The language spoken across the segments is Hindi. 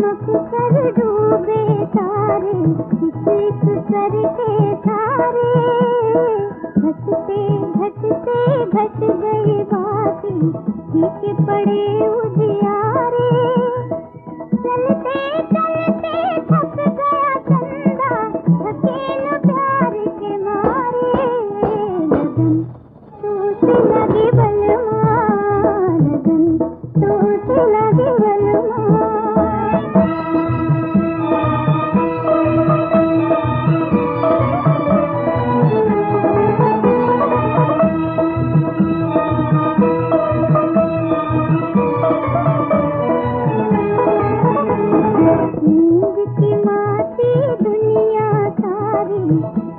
चमक कर डूबे तारे चित करके सारे घटते घटते घट गए बाकी, ठीक पड़े उजियारे। चलते चलते, थक गया चंदा थके न प्यार के मारे। लगन टूट लगी बलमा लगन टूट लगी बलमा नींद की माँ से दुनिया सारी।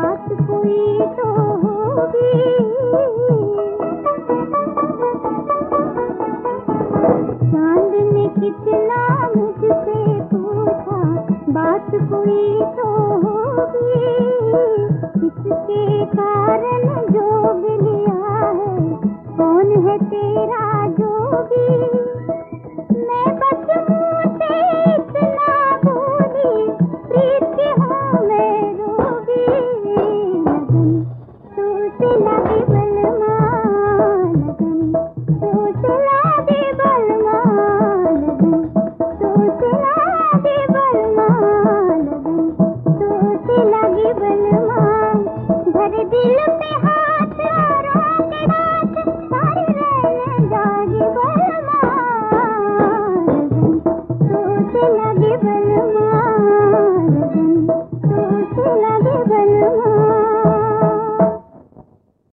बात कोई तो होगी चाँद ने कितना मुझसे पूछा बात कोई तो होगी